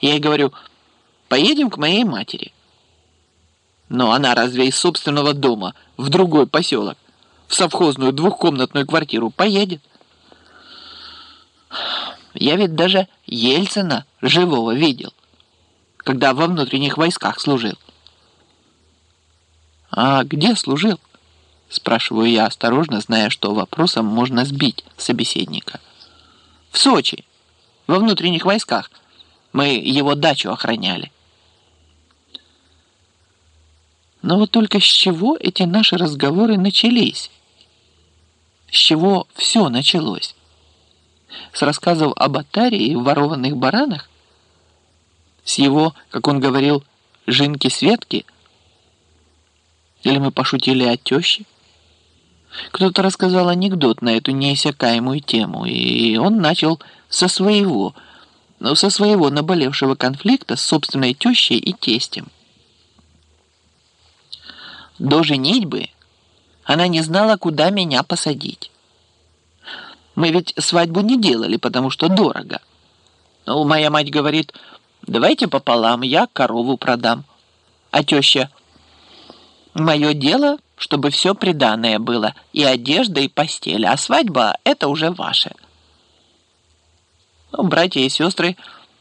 Я ей говорю, поедем к моей матери. Но она разве из собственного дома в другой поселок, в совхозную двухкомнатную квартиру поедет? Я ведь даже Ельцина живого видел, когда во внутренних войсках служил. А где служил? Спрашиваю я осторожно, зная, что вопросом можно сбить собеседника. В Сочи, во внутренних войсках. Мы его дачу охраняли. Но вот только с чего эти наши разговоры начались? С чего все началось? С рассказов об Атаре и ворованных баранах? С его, как он говорил, жинки-светки? Или мы пошутили о теще? Кто-то рассказал анекдот на эту неиссякаемую тему, и он начал со своего, ну, со своего наболевшего конфликта с собственной тещей и тестем. До женитьбы она не знала, куда меня посадить. Мы ведь свадьбу не делали, потому что дорого. Ну, моя мать говорит, давайте пополам, я корову продам. А теща, мое дело, чтобы все приданное было, и одежда, и постель, а свадьба — это уже ваше. Ну, братья и сестры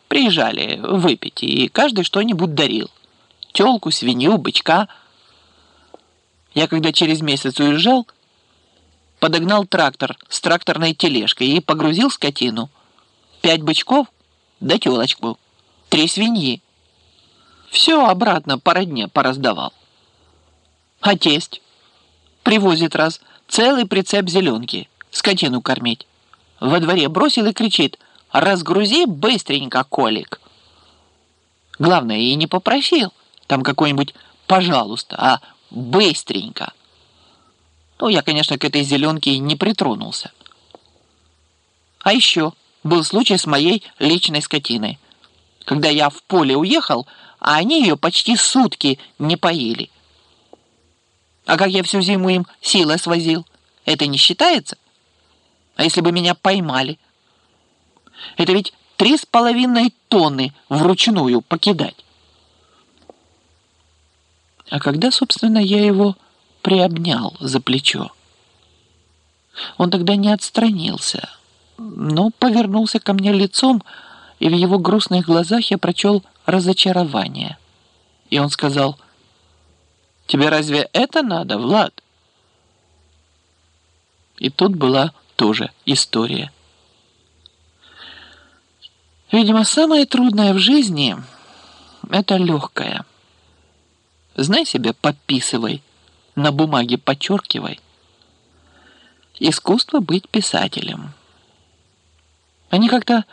приезжали выпить, и каждый что-нибудь дарил. Телку, свинью, бычка. Я когда через месяц уезжал, подогнал трактор с тракторной тележкой и погрузил скотину. Пять бычков да телочку, три свиньи. Все обратно по родне пораздавал. А тесть привозит раз целый прицеп зеленки, скотину кормить. Во дворе бросил и кричит «Разгрузи быстренько, Колик!» Главное, и не попросил там какой-нибудь «пожалуйста», а «быстренько». Ну, я, конечно, к этой зеленке не притронулся. А еще был случай с моей личной скотиной. Когда я в поле уехал, а они ее почти сутки не поили. А как я всю зиму им силой свозил, это не считается? А если бы меня поймали? Это ведь три с половиной тонны вручную покидать. А когда, собственно, я его приобнял за плечо. Он тогда не отстранился, но повернулся ко мне лицом, и в его грустных глазах я прочел разочарование. И он сказал, «Тебе разве это надо, Влад?» И тут была тоже история. Видимо, самое трудное в жизни — это легкое. Знай себе, подписывай — на бумаге подчеркивай. Искусство быть писателем. Они как-то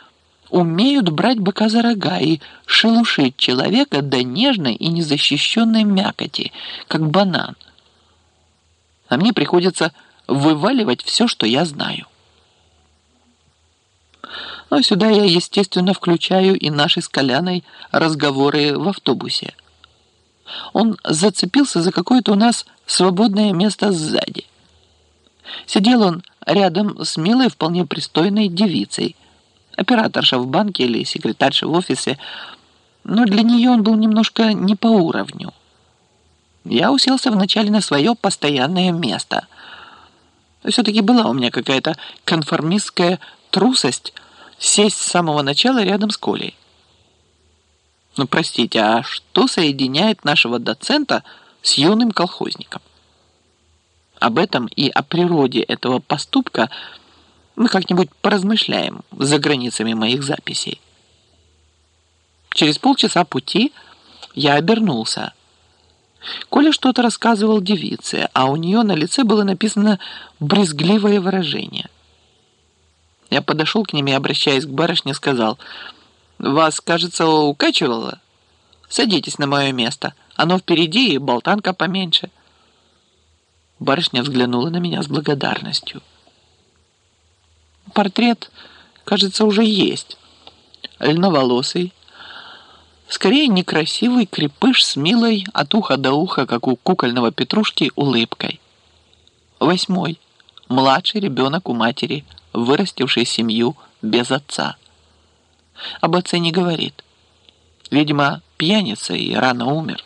умеют брать быка за рога и шелушить человека до нежной и незащищенной мякоти, как банан. А мне приходится вываливать все, что я знаю. Но сюда я, естественно, включаю и наши с Коляной разговоры в автобусе. Он зацепился за какое-то у нас свободное место сзади. Сидел он рядом с милой, вполне пристойной девицей, операторша в банке или секретарша в офисе, но для нее он был немножко не по уровню. Я уселся вначале на свое постоянное место. Все-таки была у меня какая-то конформистская трусость сесть с самого начала рядом с Колей. Ну, простите, а что соединяет нашего доцента с юным колхозником? Об этом и о природе этого поступка мы как-нибудь поразмышляем за границами моих записей. Через полчаса пути я обернулся. Коля что-то рассказывал девице, а у нее на лице было написано брезгливое выражение. Я подошел к ним и, обращаясь к барышне, сказал – вас, кажется, укачивало? Садитесь на мое место. Оно впереди и болтанка поменьше. Барышня взглянула на меня с благодарностью. Портрет, кажется, уже есть. Льноволосый. Скорее некрасивый крепыш с милой от уха до уха, как у кукольного петрушки, улыбкой. Восьмой. Младший ребенок у матери, вырастивший семью без отца об отце не говорит. Видимо, пьяница и рано умер.